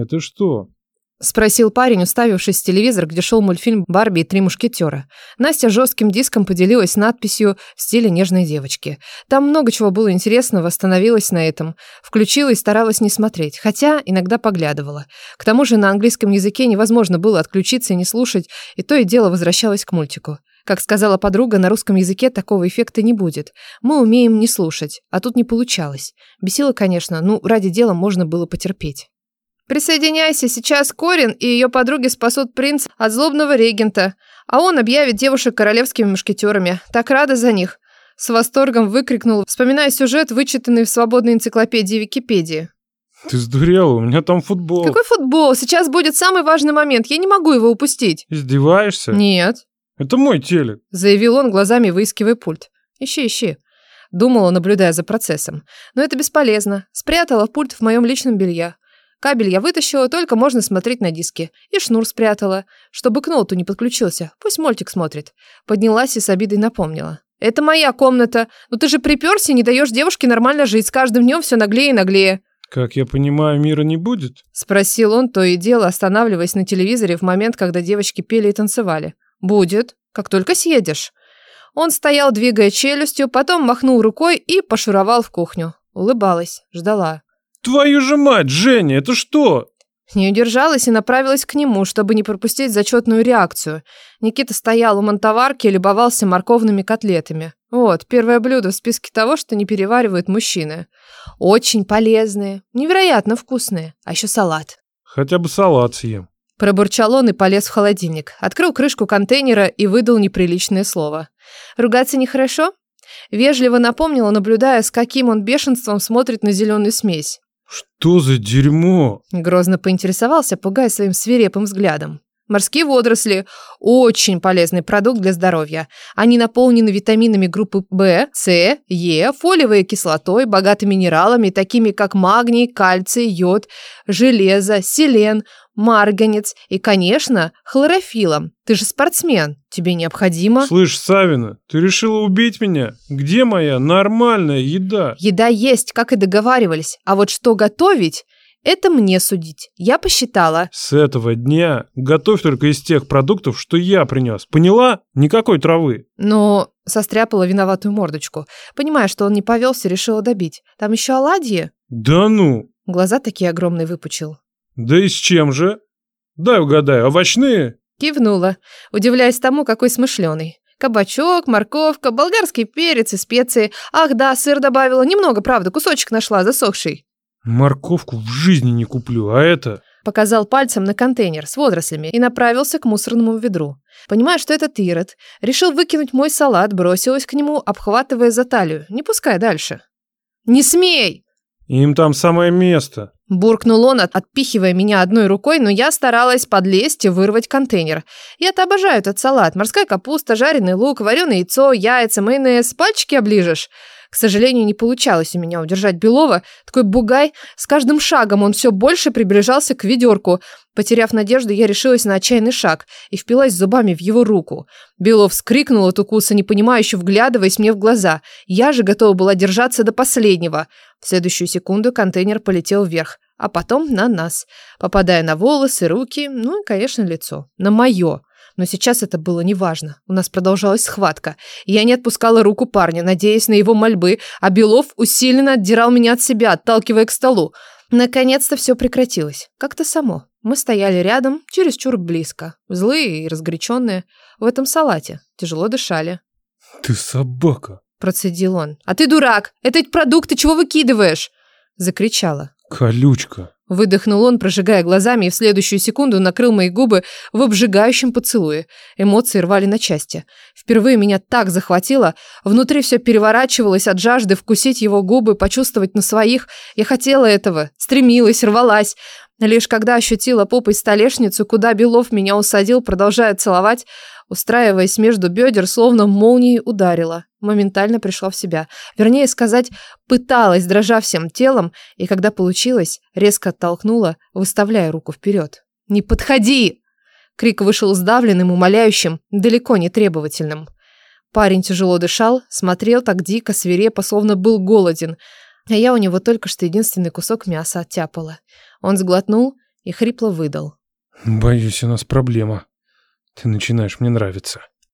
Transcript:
Это что? Спросил парень, уставившись в телевизор, где шел мультфильм «Барби и три мушкетера». Настя жестким диском поделилась надписью в стиле нежной девочки. Там много чего было интересного, остановилась на этом. Включила и старалась не смотреть, хотя иногда поглядывала. К тому же на английском языке невозможно было отключиться и не слушать, и то и дело возвращалась к мультику. Как сказала подруга, на русском языке такого эффекта не будет. Мы умеем не слушать, а тут не получалось. Бесило, конечно, ну, ради дела можно было потерпеть. Присоединяйся, сейчас Корин и ее подруги спасут принца от злобного регента, а он объявит девушек королевскими мушкетерами. Так рада за них. С восторгом выкрикнул, вспоминая сюжет, вычитанный в свободной энциклопедии Википедии. Ты сдурела, у меня там футбол. Какой футбол? Сейчас будет самый важный момент, я не могу его упустить. Издеваешься? Нет. Это мой телек. Заявил он, глазами выискивая пульт. Ищи, ищи. Думала, наблюдая за процессом. Но это бесполезно. Спрятала пульт в моем личном белье. Кабель я вытащила, только можно смотреть на диске. И шнур спрятала, чтобы к ноуту не подключился. Пусть мультик смотрит. Поднялась и с обидой напомнила. «Это моя комната. Но ты же приперся и не даешь девушке нормально жить. С каждым днем все наглее и наглее». Как я понимаю, мира не будет? Спросил он, то и дело, останавливаясь на телевизоре в момент, когда девочки пели и танцевали. «Будет, как только съедешь». Он стоял, двигая челюстью, потом махнул рукой и пошуровал в кухню. Улыбалась, ждала. Твою же мать, Женя, это что? Не удержалась и направилась к нему, чтобы не пропустить зачетную реакцию. Никита стоял у мантоварки и любовался морковными котлетами. Вот, первое блюдо в списке того, что не переваривают мужчины. Очень полезные, невероятно вкусные, а еще салат. Хотя бы салат съем. Пробурчал он и полез в холодильник. Открыл крышку контейнера и выдал неприличное слово. Ругаться нехорошо? Вежливо напомнила, наблюдая, с каким он бешенством смотрит на зеленую смесь. «Что за дерьмо?» Грозно поинтересовался, пугая своим свирепым взглядом. Морские водоросли – очень полезный продукт для здоровья. Они наполнены витаминами группы В, С, Е, фолиевой кислотой, богаты минералами, такими как магний, кальций, йод, железо, селен, марганец и, конечно, хлорофилом. Ты же спортсмен, тебе необходимо... Слышь, Савина, ты решила убить меня? Где моя нормальная еда? Еда есть, как и договаривались, а вот что готовить... Это мне судить. Я посчитала. С этого дня готовь только из тех продуктов, что я принес. Поняла? Никакой травы. Но состряпала виноватую мордочку. Понимая, что он не повелся, решила добить. Там еще оладьи? Да ну. Глаза такие огромные выпучил. Да и с чем же? Дай угадаю, овощные? Кивнула, удивляясь тому, какой смышленый. Кабачок, морковка, болгарский перец и специи. Ах да, сыр добавила. Немного, правда, кусочек нашла, засохший. Морковку в жизни не куплю, а это... Показал пальцем на контейнер с водорослями и направился к мусорному ведру. Понимая, что это Тирот, решил выкинуть мой салат, бросилась к нему, обхватывая за талию, не пускай дальше. «Не смей!» Им там самое место. Буркнул он, отпихивая меня одной рукой, но я старалась подлезть и вырвать контейнер. Я-то обожаю этот салат. Морская капуста, жареный лук, вареное яйцо, яйца, майонез. Пальчики оближешь. К сожалению, не получалось у меня удержать Белова. Такой бугай. С каждым шагом он все больше приближался к ведерку. Потеряв надежду, я решилась на отчаянный шаг и впилась зубами в его руку. Белов вскрикнул от укуса, непонимающе вглядываясь мне в глаза. Я же готова была держаться до последнего. В следующую секунду контейнер полетел вверх, а потом на нас, попадая на волосы, руки, ну и, конечно, лицо. На мое. Но сейчас это было неважно. У нас продолжалась схватка. Я не отпускала руку парня, надеясь на его мольбы, а Белов усиленно отдирал меня от себя, отталкивая к столу. Наконец-то все прекратилось. Как-то само. Мы стояли рядом, чересчур близко. Злые и разгоряченные. В этом салате. Тяжело дышали. «Ты собака!» Процедил он. «А ты дурак! Это ведь продукты, чего выкидываешь?» Закричала. «Колючка!» Выдохнул он, прожигая глазами, и в следующую секунду накрыл мои губы в обжигающем поцелуе. Эмоции рвали на части. Впервые меня так захватило, внутри все переворачивалось от жажды вкусить его губы, почувствовать на своих. Я хотела этого, стремилась, рвалась. Лишь когда ощутила попой столешницу, куда Белов меня усадил, продолжая целовать, устраиваясь между бедер, словно молнией ударила. Моментально пришла в себя. Вернее сказать, пыталась, дрожа всем телом, и когда получилось, резко оттолкнула, выставляя руку вперед. «Не подходи!» Крик вышел сдавленным, умоляющим, далеко не требовательным. Парень тяжело дышал, смотрел так дико, свирепо, словно был голоден, а я у него только что единственный кусок мяса оттяпала. Он сглотнул и хрипло выдал. «Боюсь, у нас проблема. Ты начинаешь мне нравиться».